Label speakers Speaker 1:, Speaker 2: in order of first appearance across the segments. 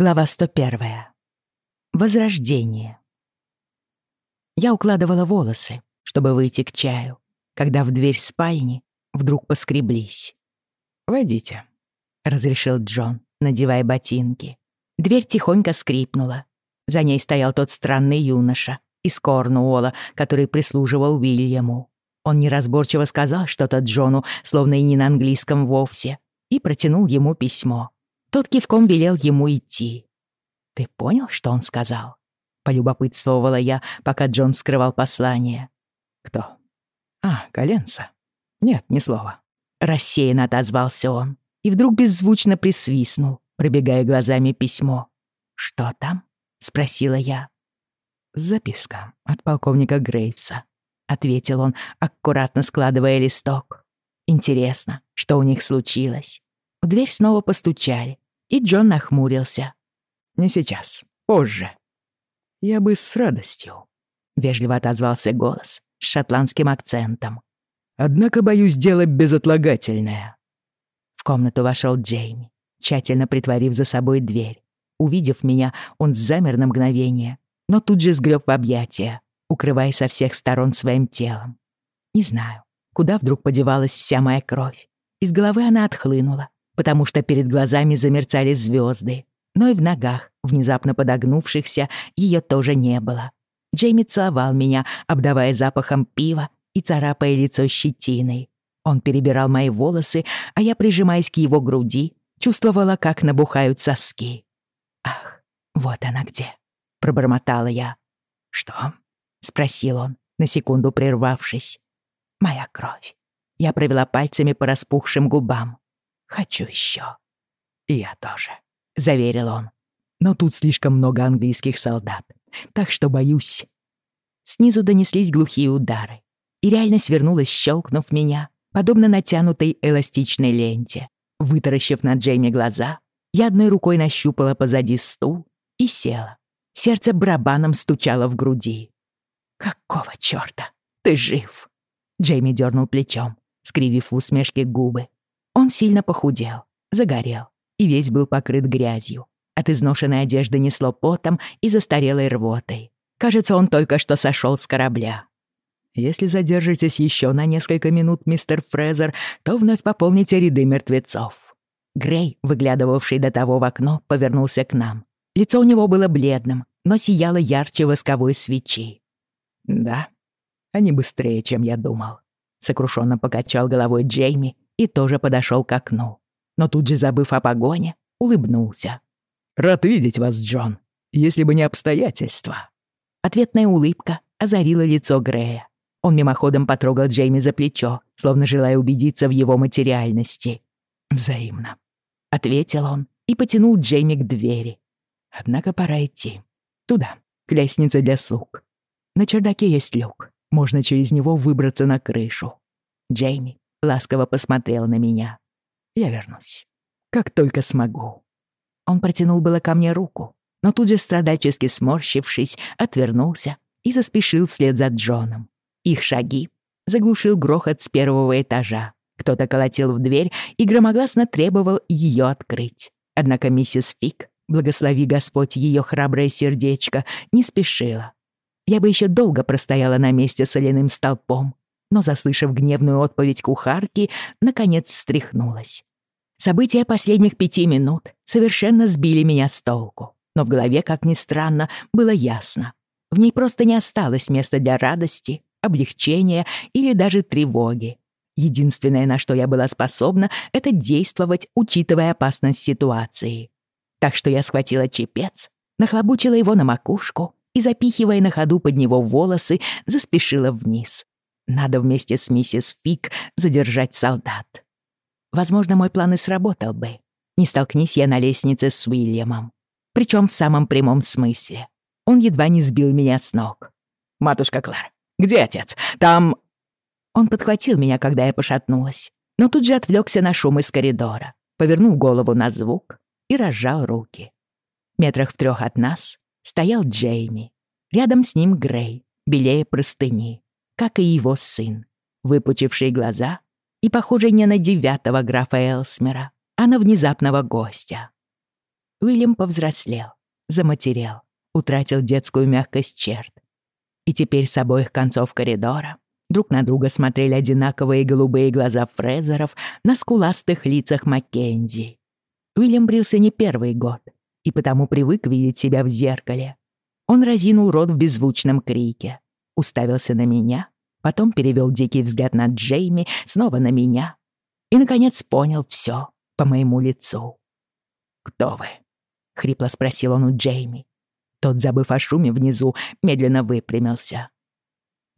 Speaker 1: Глава 101. Возрождение. Я укладывала волосы, чтобы выйти к чаю, когда в дверь спальни вдруг поскреблись. «Войдите», — разрешил Джон, надевая ботинки. Дверь тихонько скрипнула. За ней стоял тот странный юноша из Корнуолла, который прислуживал Уильяму. Он неразборчиво сказал что-то Джону, словно и не на английском вовсе, и протянул ему письмо. Тот кивком велел ему идти. «Ты понял, что он сказал?» — полюбопытствовала я, пока Джон вскрывал послание. «Кто?» «А, Коленца?» «Нет, ни слова». Рассеянно отозвался он и вдруг беззвучно присвистнул, пробегая глазами письмо. «Что там?» — спросила я. «Записка от полковника Грейвса», — ответил он, аккуратно складывая листок. «Интересно, что у них случилось?» В дверь снова постучали, и Джон нахмурился. «Не сейчас, позже». «Я бы с радостью», — вежливо отозвался голос с шотландским акцентом. «Однако боюсь дело безотлагательное». В комнату вошел Джейми, тщательно притворив за собой дверь. Увидев меня, он замер на мгновение, но тут же сгреб в объятия, укрывая со всех сторон своим телом. Не знаю, куда вдруг подевалась вся моя кровь. Из головы она отхлынула, потому что перед глазами замерцали звезды, но и в ногах, внезапно подогнувшихся, ее тоже не было. Джейми целовал меня, обдавая запахом пива и царапая лицо щетиной. Он перебирал мои волосы, а я, прижимаясь к его груди, чувствовала, как набухают соски. «Ах, вот она где!» — пробормотала я. «Что?» — спросил он, на секунду прервавшись. «Моя кровь». Я провела пальцами по распухшим губам. Хочу еще. Я тоже, заверил он. Но тут слишком много английских солдат, так что боюсь. Снизу донеслись глухие удары, и реальность вернулась, щелкнув меня, подобно натянутой эластичной ленте. Вытаращив на Джейми глаза, я одной рукой нащупала позади стул и села. Сердце барабаном стучало в груди. «Какого чёрта? Ты жив?» Джейми дернул плечом, скривив в усмешке губы, сильно похудел, загорел и весь был покрыт грязью. От изношенной одежды несло потом и застарелой рвотой. Кажется, он только что сошел с корабля. «Если задержитесь еще на несколько минут, мистер Фрезер, то вновь пополните ряды мертвецов». Грей, выглядывавший до того в окно, повернулся к нам. Лицо у него было бледным, но сияло ярче восковой свечи. «Да, они быстрее, чем я думал», — сокрушенно покачал головой Джейми и тоже подошел к окну. Но тут же, забыв о погоне, улыбнулся. «Рад видеть вас, Джон, если бы не обстоятельства». Ответная улыбка озарила лицо Грея. Он мимоходом потрогал Джейми за плечо, словно желая убедиться в его материальности. «Взаимно», — ответил он и потянул Джейми к двери. «Однако пора идти. Туда, к лестнице для слуг. На чердаке есть люк. Можно через него выбраться на крышу. Джейми ласково посмотрел на меня. «Я вернусь. Как только смогу». Он протянул было ко мне руку, но тут же, страдальчески сморщившись, отвернулся и заспешил вслед за Джоном. Их шаги заглушил грохот с первого этажа. Кто-то колотил в дверь и громогласно требовал ее открыть. Однако миссис Фик, благослови Господь ее храброе сердечко, не спешила. Я бы еще долго простояла на месте соляным столпом, но, заслышав гневную отповедь кухарки, наконец встряхнулась. События последних пяти минут совершенно сбили меня с толку, но в голове, как ни странно, было ясно. В ней просто не осталось места для радости, облегчения или даже тревоги. Единственное, на что я была способна, это действовать, учитывая опасность ситуации. Так что я схватила чепец, нахлобучила его на макушку и, запихивая на ходу под него волосы, заспешила вниз. Надо вместе с миссис Фик задержать солдат. Возможно, мой план и сработал бы. Не столкнись я на лестнице с Уильямом. Причем в самом прямом смысле. Он едва не сбил меня с ног. «Матушка Клэр, где отец? Там...» Он подхватил меня, когда я пошатнулась, но тут же отвлекся на шум из коридора, повернул голову на звук и разжал руки. Метрах в трех от нас стоял Джейми. Рядом с ним Грей, белее простыни как и его сын, выпучивший глаза и, похожий не на девятого графа Элсмера, а на внезапного гостя. Уильям повзрослел, заматерел, утратил детскую мягкость черт. И теперь с обоих концов коридора друг на друга смотрели одинаковые голубые глаза Фрезеров на скуластых лицах Маккензи. Уильям брился не первый год и потому привык видеть себя в зеркале. Он разинул рот в беззвучном крике, уставился на меня, потом перевел дикий взгляд на Джейми, снова на меня и, наконец, понял все по моему лицу. «Кто вы?» — хрипло спросил он у Джейми. Тот, забыв о шуме внизу, медленно выпрямился.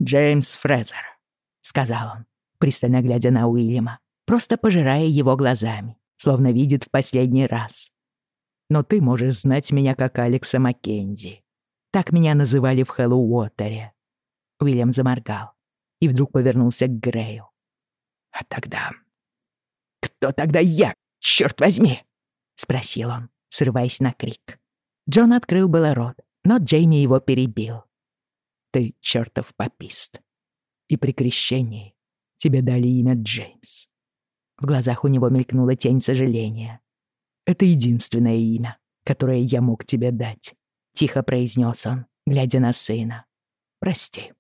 Speaker 1: «Джеймс Фрезер», — сказал он, пристально глядя на Уильяма, просто пожирая его глазами, словно видит в последний раз. «Но ты можешь знать меня как Алекса Маккензи. Так меня называли в Хэллоуотере». Уильям заморгал и вдруг повернулся к Грею. «А тогда... Кто тогда я, черт возьми?» — спросил он, срываясь на крик. Джон открыл было рот, но Джейми его перебил. «Ты чертов попист. И при крещении тебе дали имя Джеймс». В глазах у него мелькнула тень сожаления. «Это единственное имя, которое я мог тебе дать», — тихо произнес он, глядя на сына. «Прости».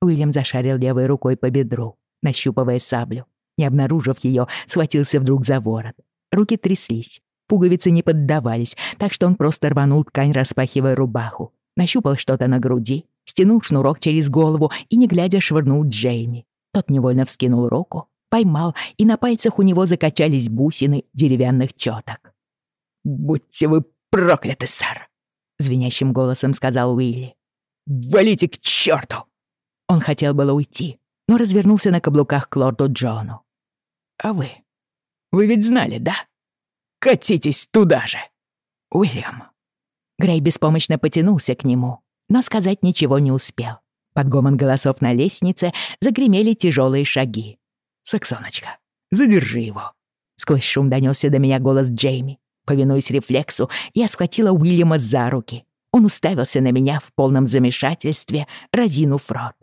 Speaker 1: Уильям зашарил левой рукой по бедру, нащупывая саблю. Не обнаружив ее, схватился вдруг за ворот. Руки тряслись, Пуговицы не поддавались, так что он просто рванул ткань, распахивая рубаху. Нащупал что-то на груди, стянул шнурок через голову и, не глядя, швырнул Джейми. Тот невольно вскинул руку, поймал, и на пальцах у него закачались бусины деревянных чёток. «Будьте вы прокляты, сэр!» — звенящим голосом сказал Уилли. «Валите к чёрту!» Он хотел было уйти, но развернулся на каблуках к лорду Джону. «А вы? Вы ведь знали, да?» Катитесь туда же!» «Уильям!» Грей беспомощно потянулся к нему, но сказать ничего не успел. Под гомон голосов на лестнице загремели тяжелые шаги. «Саксоночка, задержи его!» Сквозь шум донесся до меня голос Джейми. Повинуясь рефлексу, я схватила Уильяма за руки. Он уставился на меня в полном замешательстве, разинув рот.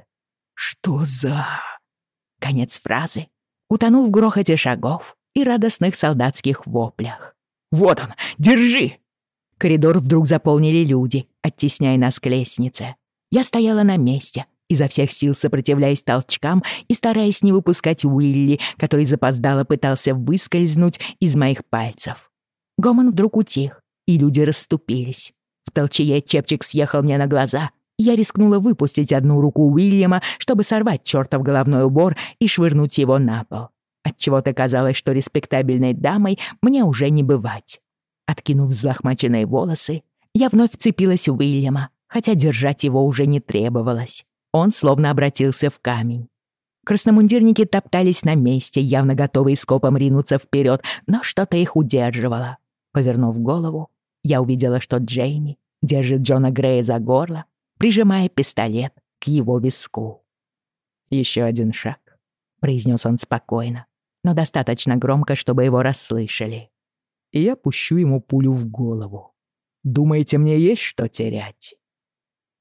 Speaker 1: «Что за...» Конец фразы утонул в грохоте шагов и радостных солдатских воплях. «Вот он! Держи!» Коридор вдруг заполнили люди, оттесняя нас к лестнице. Я стояла на месте, изо всех сил сопротивляясь толчкам и стараясь не выпускать Уилли, который запоздало пытался выскользнуть из моих пальцев. Гомон вдруг утих, и люди расступились. В толчее чепчик съехал мне на глаза. Я рискнула выпустить одну руку Уильяма, чтобы сорвать чертов головной убор и швырнуть его на пол. Отчего-то казалось, что респектабельной дамой мне уже не бывать. Откинув взлохмаченные волосы, я вновь вцепилась в Уильяма, хотя держать его уже не требовалось. Он словно обратился в камень. Красномундирники топтались на месте, явно готовые скопом ринуться вперед, но что-то их удерживало. Повернув голову, я увидела, что Джейми держит Джона Грея за горло, прижимая пистолет к его виску. «Еще один шаг», — произнес он спокойно но достаточно громко, чтобы его расслышали. И я пущу ему пулю в голову. Думаете, мне есть что терять?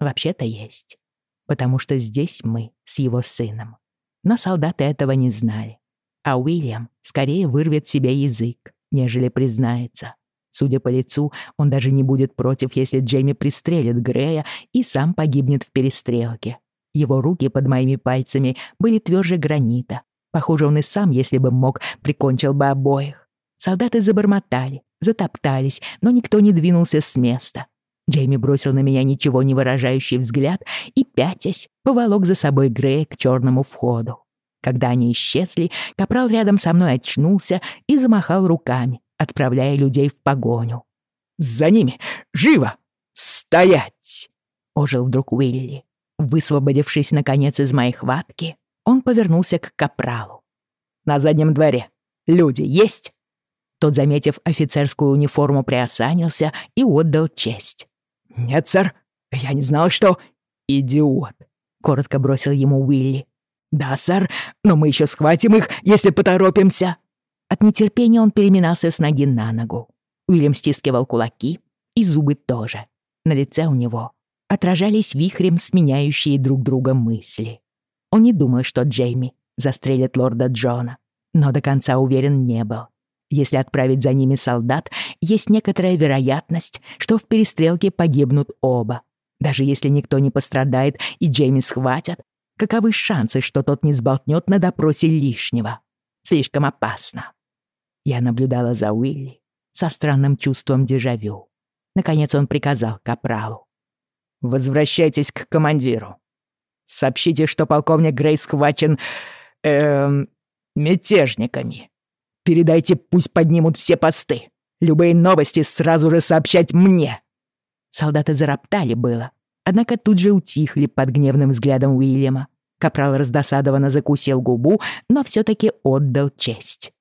Speaker 1: Вообще-то есть. Потому что здесь мы с его сыном. Но солдаты этого не знали. А Уильям скорее вырвет себе язык, нежели признается. Судя по лицу, он даже не будет против, если Джейми пристрелит Грея и сам погибнет в перестрелке. Его руки под моими пальцами были тверже гранита, Похоже, он и сам, если бы мог, прикончил бы обоих. Солдаты забормотали, затоптались, но никто не двинулся с места. Джейми бросил на меня ничего не выражающий взгляд и, пятясь, поволок за собой Грея к черному входу. Когда они исчезли, капрал рядом со мной очнулся и замахал руками, отправляя людей в погоню. «За ними! Живо! Стоять!» — ожил вдруг Уилли. Высвободившись, наконец, из моей хватки, он повернулся к капралу. «На заднем дворе. Люди есть?» Тот, заметив офицерскую униформу, приосанился и отдал честь. «Нет, сэр. Я не знал, что...» «Идиот», — коротко бросил ему Уилли. «Да, сэр, но мы еще схватим их, если поторопимся». От нетерпения он переминался с ноги на ногу. Уильям стискивал кулаки, и зубы тоже. На лице у него отражались вихрем сменяющие друг друга мысли. Он не думал, что Джейми застрелит лорда Джона, но до конца уверен не был. Если отправить за ними солдат, есть некоторая вероятность, что в перестрелке погибнут оба. Даже если никто не пострадает и Джейми схватят, каковы шансы, что тот не сболтнет на допросе лишнего? Слишком опасно. Я наблюдала за Уилли со странным чувством дежавю. Наконец он приказал капралу. «Возвращайтесь к командиру. Сообщите, что полковник Грей схвачен... Эм, мятежниками. Передайте, пусть поднимут все посты. Любые новости сразу же сообщать мне!» Солдаты зароптали было, однако тут же утихли под гневным взглядом Уильяма. Капрал раздосадованно закусил губу, но все-таки отдал честь.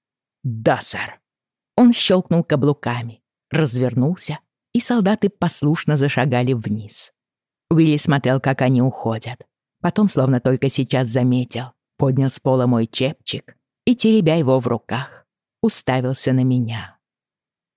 Speaker 1: «Да, сэр». Он щелкнул каблуками, развернулся, и солдаты послушно зашагали вниз. Уилли смотрел, как они уходят. Потом, словно только сейчас заметил, поднял с пола мой чепчик и, теребя его в руках, уставился на меня.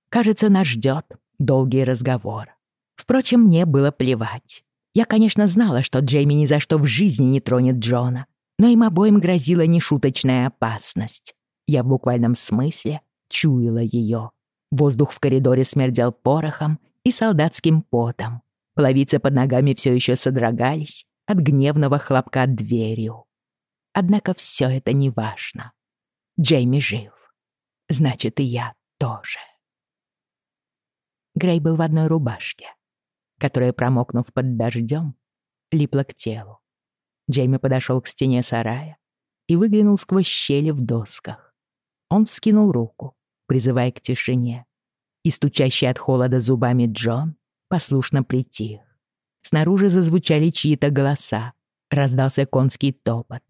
Speaker 1: Кажется, нас ждет долгий разговор. Впрочем, мне было плевать. Я, конечно, знала, что Джейми ни за что в жизни не тронет Джона, но им обоим грозила нешуточная опасность. Я в буквальном смысле чуяла ее. Воздух в коридоре смердел порохом и солдатским потом. Половицы под ногами все еще содрогались от гневного хлопка дверью. Однако все это не важно. Джейми жив. Значит, и я тоже. Грей был в одной рубашке, которая, промокнув под дождем, липла к телу. Джейми подошел к стене сарая и выглянул сквозь щели в досках. Он вскинул руку, призывая к тишине, и стучащий от холода зубами Джон послушно притих. Снаружи зазвучали чьи-то голоса, раздался конский топот.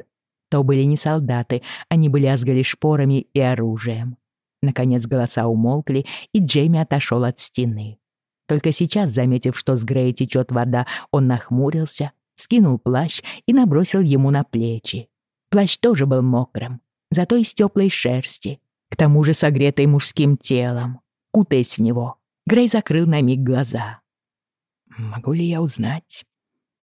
Speaker 1: То были не солдаты, они были лязгали шпорами и оружием. Наконец голоса умолкли, и Джейми отошел от стены. Только сейчас, заметив, что с Грея течет вода, он нахмурился, скинул плащ и набросил ему на плечи. Плащ тоже был мокрым, зато из теплой шерсти, к тому же согретой мужским телом. Кутаясь в него, Грей закрыл на миг глаза. «Могу ли я узнать,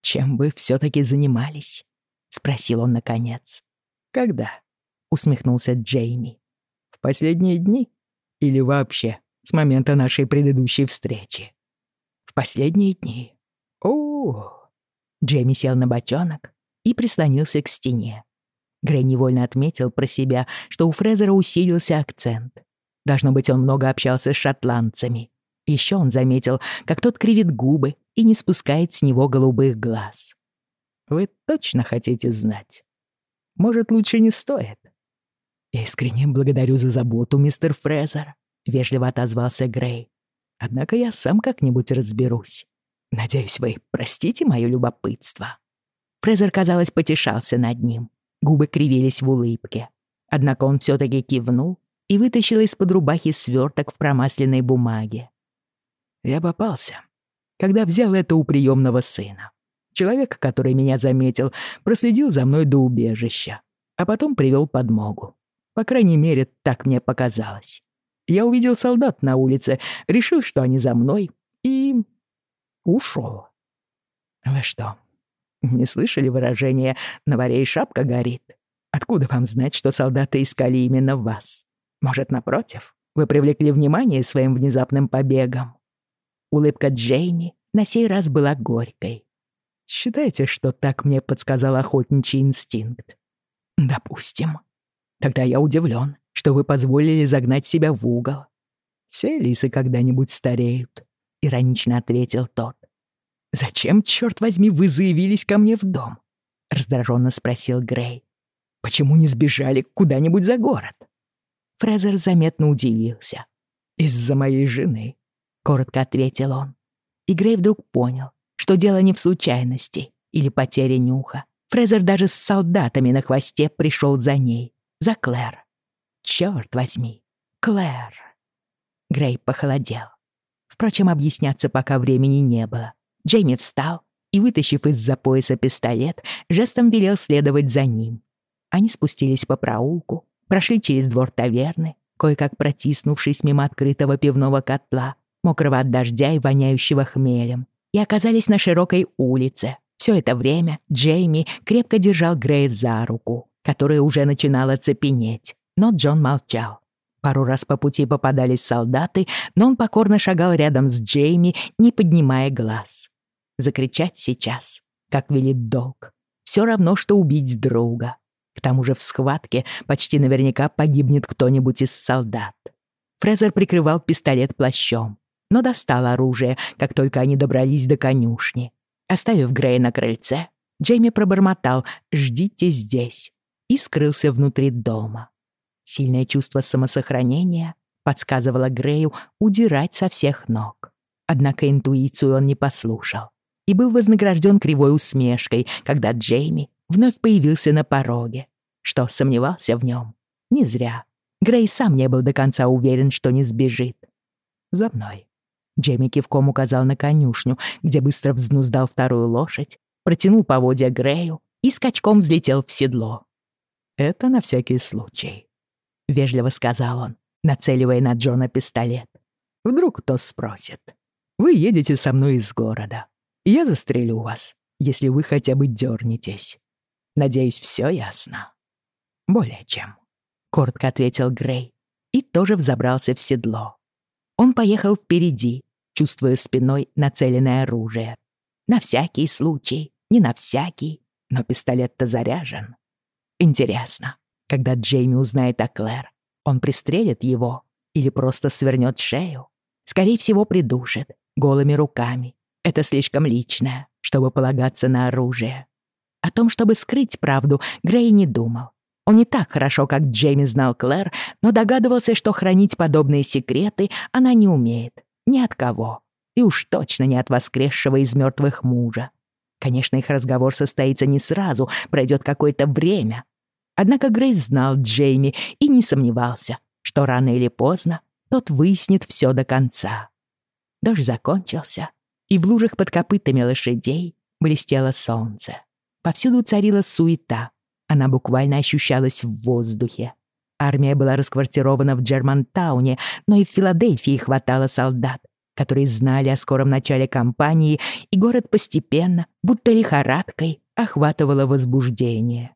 Speaker 1: чем вы все-таки занимались?» — спросил он наконец. «Когда?» — усмехнулся Джейми. «В последние дни? Или вообще с момента нашей предыдущей встречи?» «В последние дни. О, Джейми сел на бочонок и прислонился к стене. Грей невольно отметил про себя, что у Фрезера усилился акцент. Должно быть, он много общался с шотландцами. Еще он заметил, как тот кривит губы и не спускает с него голубых глаз. «Вы точно хотите знать? Может, лучше не стоит?» «Искренне благодарю за заботу, мистер Фрезер», — вежливо отозвался Грей. «Однако я сам как-нибудь разберусь. Надеюсь, вы простите мое любопытство». Фрезер, казалось, потешался над ним. Губы кривились в улыбке. Однако он все таки кивнул и вытащил из-под рубахи сверток в промасленной бумаге. Я попался, когда взял это у приемного сына. Человек, который меня заметил, проследил за мной до убежища, а потом привел подмогу. По крайней мере, так мне показалось. Я увидел солдат на улице, решил, что они за мной, и... ушел. Вы что, не слышали выражение «на варе и шапка горит»? Откуда вам знать, что солдаты искали именно вас? Может, напротив, вы привлекли внимание своим внезапным побегом?» Улыбка Джейми на сей раз была горькой. «Считайте, что так мне подсказал охотничий инстинкт?» «Допустим. Тогда я удивлен, что вы позволили загнать себя в угол. Все лисы когда-нибудь стареют», — иронично ответил тот. «Зачем, черт возьми, вы заявились ко мне в дом?» — раздраженно спросил Грей. «Почему не сбежали куда-нибудь за город?» Фрезер заметно удивился. «Из-за моей жены», — коротко ответил он. И Грей вдруг понял, что дело не в случайности или потере нюха. Фрезер даже с солдатами на хвосте пришел за ней, за Клэр. Черт возьми, Клэр. Грей похолодел. Впрочем, объясняться пока времени не было. Джейми встал и, вытащив из-за пояса пистолет, жестом велел следовать за ним. Они спустились по проулку, прошли через двор таверны, кое-как протиснувшись мимо открытого пивного котла, мокрого от дождя и воняющего хмелем, и оказались на широкой улице. Все это время Джейми крепко держал Грейс за руку, которая уже начинала цепенеть, но Джон молчал. Пару раз по пути попадались солдаты, но он покорно шагал рядом с Джейми, не поднимая глаз. Закричать сейчас, как велит долг, все равно, что убить друга. К тому же в схватке почти наверняка погибнет кто-нибудь из солдат. Фрезер прикрывал пистолет плащом, но достал оружие, как только они добрались до конюшни. Оставив Грея на крыльце, Джейми пробормотал «Ждите здесь» и скрылся внутри дома. Сильное чувство самосохранения подсказывало Грею удирать со всех ног. Однако интуицию он не послушал и был вознагражден кривой усмешкой, когда Джейми вновь появился на пороге. Что сомневался в нем? Не зря. Грей сам не был до конца уверен, что не сбежит. «За мной». Джейми кивком указал на конюшню, где быстро взнуздал вторую лошадь, протянул поводья Грею и скачком взлетел в седло. «Это на всякий случай», — вежливо сказал он, нацеливая на Джона пистолет. «Вдруг кто спросит. Вы едете со мной из города. Я застрелю вас, если вы хотя бы дернетесь. Надеюсь, все ясно?» «Более чем», — коротко ответил Грей и тоже взобрался в седло. Он поехал впереди, чувствуя спиной нацеленное оружие. На всякий случай, не на всякий, но пистолет-то заряжен. Интересно, когда Джейми узнает о Клэр, он пристрелит его или просто свернет шею? Скорее всего, придушит, голыми руками. Это слишком личное, чтобы полагаться на оружие. О том, чтобы скрыть правду, Грей не думал. Он не так хорошо, как Джейми знал Клэр, но догадывался, что хранить подобные секреты она не умеет. Ни от кого. И уж точно не от воскресшего из мертвых мужа. Конечно, их разговор состоится не сразу, пройдет какое-то время. Однако Грейс знал Джейми и не сомневался, что рано или поздно тот выяснит все до конца. Дождь закончился, и в лужах под копытами лошадей блестело солнце. Повсюду царила суета, она буквально ощущалась в воздухе. Армия была расквартирована в Джермантауне, но и в Филадельфии хватало солдат, которые знали о скором начале кампании, и город постепенно, будто лихорадкой, охватывало возбуждение.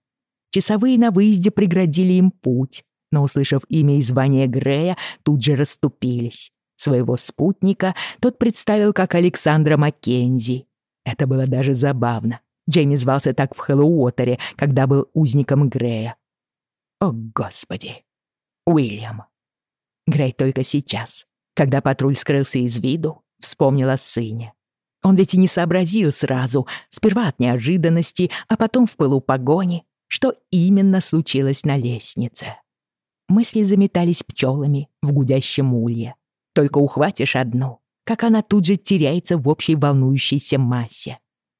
Speaker 1: Часовые на выезде преградили им путь, но, услышав имя и звание Грея, тут же расступились. Своего спутника тот представил как Александра Маккензи. Это было даже забавно. Джейми звался так в Хэллоуотере, когда был узником Грея. О, Господи! Уильям. Грей только сейчас, когда патруль скрылся из виду, вспомнил о сыне. Он ведь и не сообразил сразу, сперва от неожиданности, а потом в пылу погони, что именно случилось на лестнице. Мысли заметались пчелами в гудящем улье. Только ухватишь одну, как она тут же теряется в общей волнующейся массе.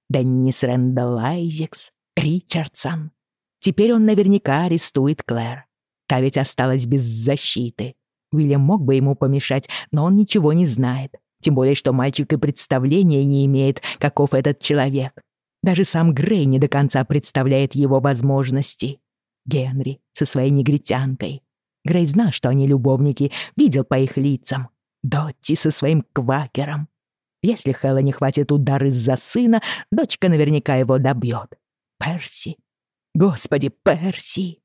Speaker 1: Деннис Рэндалл Айзекс, Ричардсон. Теперь он наверняка арестует Клэр. Та ведь осталась без защиты. Уильям мог бы ему помешать, но он ничего не знает. Тем более, что мальчик и представления не имеет, каков этот человек. Даже сам Грей не до конца представляет его возможности. Генри со своей негритянкой. Грей знал, что они любовники, видел по их лицам. Дотти со своим квакером. Если Хэлла не хватит удар из-за сына, дочка наверняка его добьет. Перси. Господи, Перси.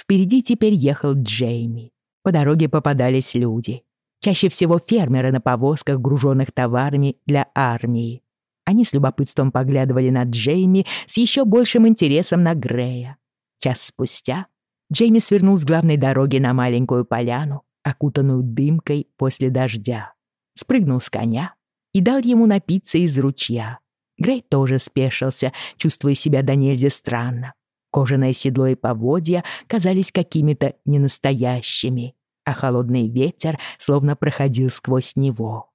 Speaker 1: Впереди теперь ехал Джейми. По дороге попадались люди. Чаще всего фермеры на повозках, груженных товарами для армии. Они с любопытством поглядывали на Джейми с еще большим интересом на Грея. Час спустя Джейми свернул с главной дороги на маленькую поляну, окутанную дымкой после дождя. Спрыгнул с коня и дал ему напиться из ручья. Грей тоже спешился, чувствуя себя до нельзя странно. Кожаное седло и поводья казались какими-то ненастоящими, а холодный ветер словно проходил сквозь него.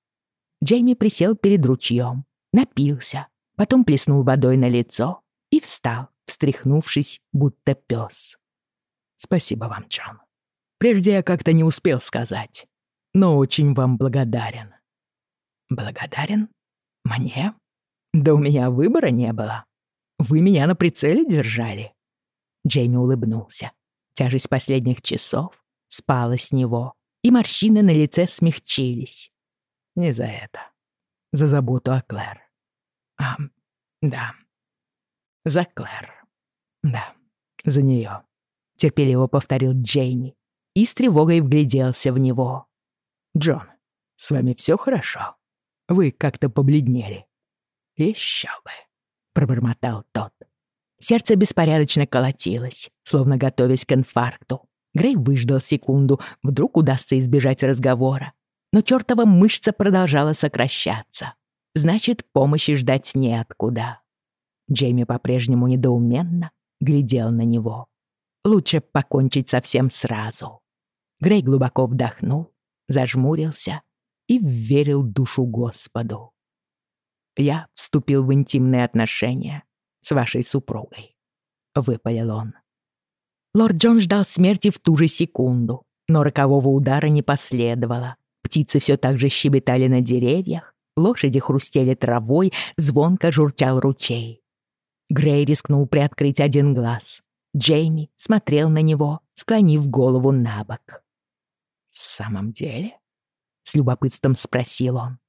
Speaker 1: Джейми присел перед ручьем, напился, потом плеснул водой на лицо и встал, встряхнувшись, будто пес. «Спасибо вам, Джон. Прежде я как-то не успел сказать, но очень вам благодарен. «Благодарен? Мне? Да у меня выбора не было. Вы меня на прицеле держали». Джейми улыбнулся. Тяжесть последних часов спала с него, и морщины на лице смягчились. Не за это. За заботу о Клэр. А, да. За Клэр. Да, за нее. Терпеливо повторил Джейми. И с тревогой вгляделся в него. «Джон, с вами все хорошо? Вы как-то побледнели». «Еще бы», — пробормотал тот. Сердце беспорядочно колотилось, словно готовясь к инфаркту. Грей выждал секунду, вдруг удастся избежать разговора. Но чертова мышца продолжала сокращаться. Значит, помощи ждать неоткуда. Джейми по-прежнему недоуменно глядел на него. Лучше покончить со всем сразу. Грей глубоко вдохнул, зажмурился и верил душу Господу. «Я вступил в интимные отношения с вашей супругой», — выпалил он. Лорд Джон ждал смерти в ту же секунду, но рокового удара не последовало. Птицы все так же щебетали на деревьях, лошади хрустели травой, звонко журчал ручей. Грей рискнул приоткрыть один глаз. Джейми смотрел на него, склонив голову на бок. «В самом деле?» — с любопытством спросил он.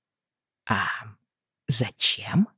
Speaker 1: «А зачем?»